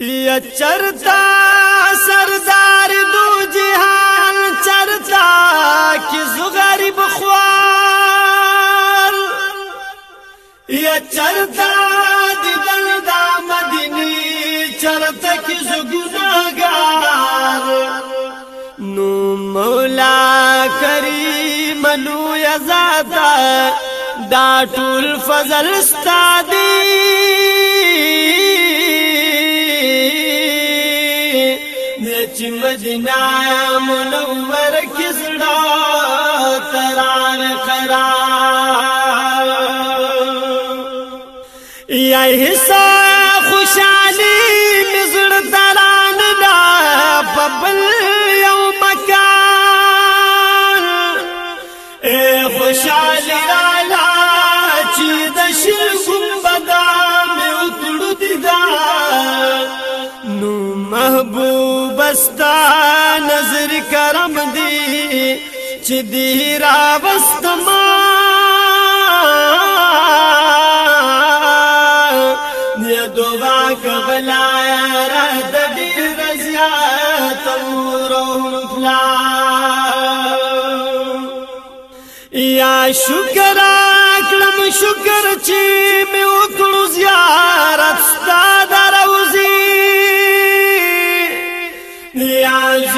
یا چرتا سردار دو جهان چرتا کی زو غریب خوار یا چرتا دیدن دا مدینی چرتا کی زو گناگار نو مولا کریم لو یزادا دا ټول فضل ستادی نچ مدینہ منور کسڑا کران کرا یا حصہ خوشالی مزڑ دران دا ببل یوم مکان اے خوشالی بستا نظر کرم دی چی دیرا بست ما نیا دو باک بلایا رہ دبی رزیا تور و مفلا یا شکر اکلم شکر چی میں اکڑو زیار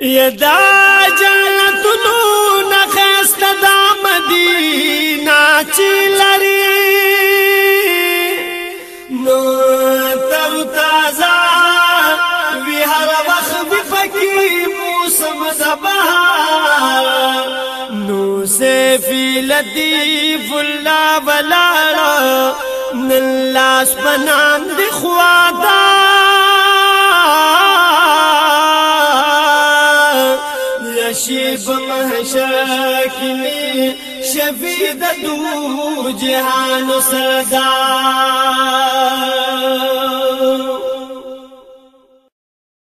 یدا جنت نو نخست دا مدینہ چی لری نو تر تازا وی هر وخت وی فکی موسم زبهار نو سیفی لطیف الله بلاړه نن لاس پنان دی خوادا شي بمهشاكني شفيد دو جهان صدار